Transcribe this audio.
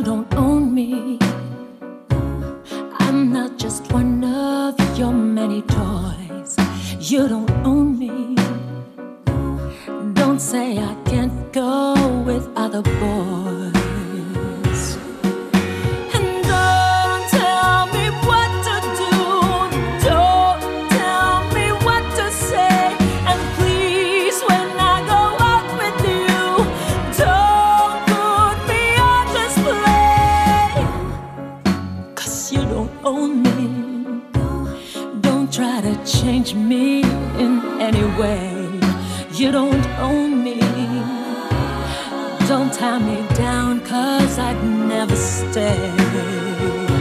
You don't own me. I'm not just one of your many toys. You don't own me. Don't say I can't go with other boys. Don't own me. Don't try to change me in any way. You don't own me. Don't tie me down, cause I'd never stay.